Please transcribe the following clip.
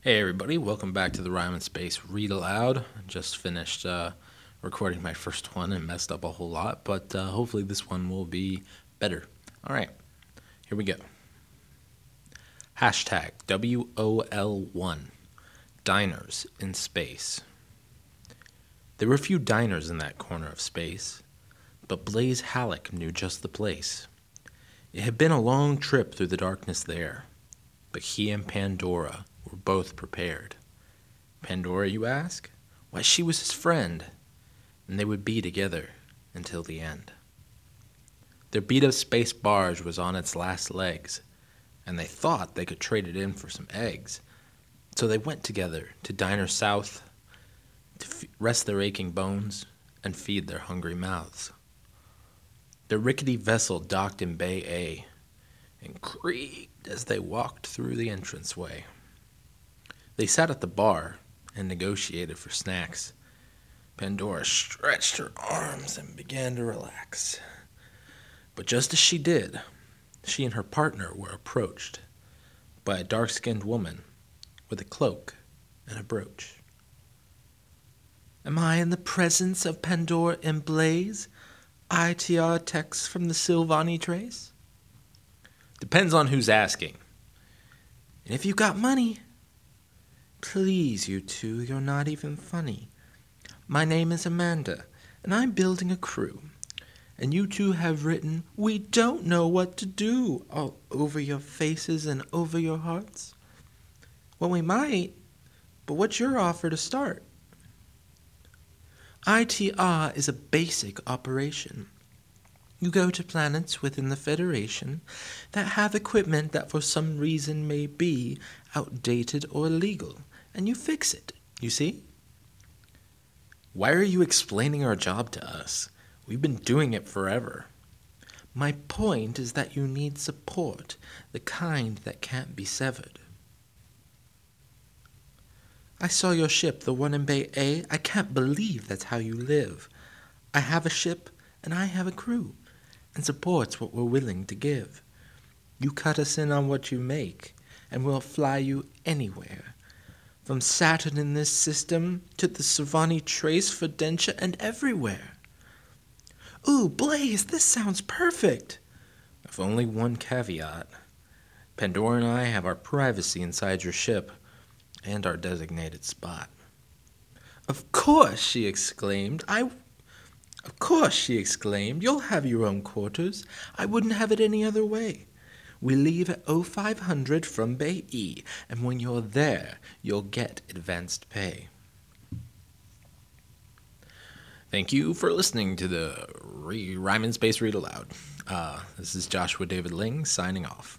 Hey everybody, welcome back to the Rhyme and Space Read Aloud. Just finished uh, recording my first one and messed up a whole lot, but uh, hopefully this one will be better. All right, here we go. Hashtag WOL1 Diners in Space. There were few diners in that corner of space, but Blaze Halleck knew just the place. It had been a long trip through the darkness there, but he and Pandora were both prepared. Pandora, you ask? Why, she was his friend, and they would be together until the end. Their beat up space barge was on its last legs, and they thought they could trade it in for some eggs. So they went together to Diner South to f- rest their aching bones and feed their hungry mouths. The rickety vessel docked in Bay A and creaked as they walked through the entranceway. They sat at the bar and negotiated for snacks. Pandora stretched her arms and began to relax. But just as she did, she and her partner were approached by a dark skinned woman with a cloak and a brooch. Am I in the presence of Pandora and Blaze? ITR techs from the Silvani trace? Depends on who's asking. And if you got money, please, you two, you're not even funny. My name is Amanda, and I'm building a crew. And you two have written, We don't know what to do, all over your faces and over your hearts. Well, we might, but what's your offer to start? ITR is a basic operation. You go to planets within the Federation that have equipment that for some reason may be outdated or illegal, and you fix it, you see? Why are you explaining our job to us? We've been doing it forever. My point is that you need support, the kind that can't be severed. I saw your ship, the one in Bay A. I can't believe that's how you live. I have a ship, and I have a crew, and support's what we're willing to give. You cut us in on what you make, and we'll fly you anywhere. From Saturn in this system to the Savani trace for Denture and everywhere. Ooh, Blaze, this sounds perfect. With only one caveat. Pandora and I have our privacy inside your ship and our designated spot. Of course, she exclaimed. I. Of course, she exclaimed. You'll have your own quarters. I wouldn't have it any other way. We leave at 0500 from Bay E, and when you're there, you'll get advanced pay. Thank you for listening to the Re- Rhyme Space Read Aloud. Uh, this is Joshua David Ling signing off.